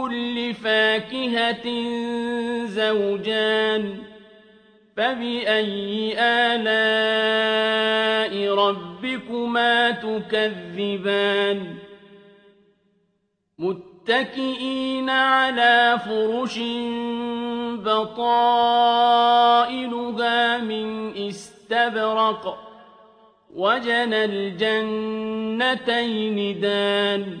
كل فاكهة زوجان فبأي آلاء ربكما تكذبان متكئين على فرش بطائلها من استبرق وجنى الجنتين دان